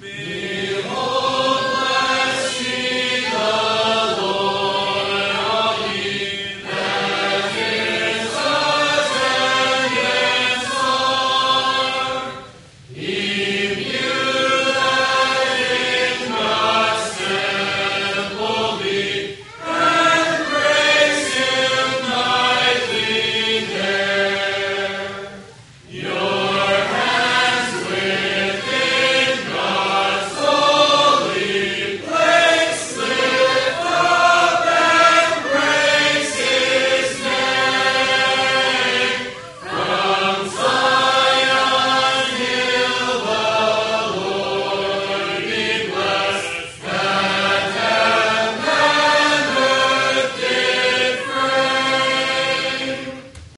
Be